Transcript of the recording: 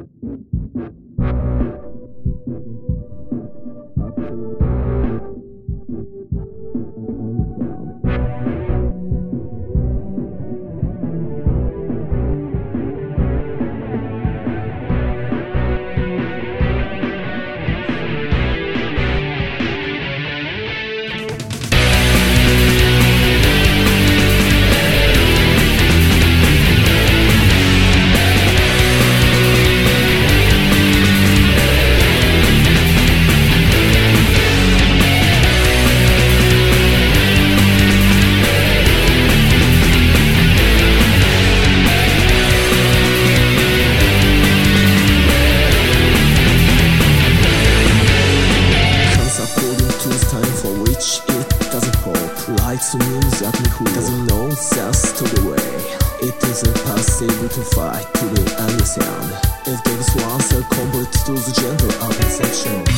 Thank you. Who doesn't know just to the way. It is impossible to fight to the understand. If gives one, a complete to the gender of perception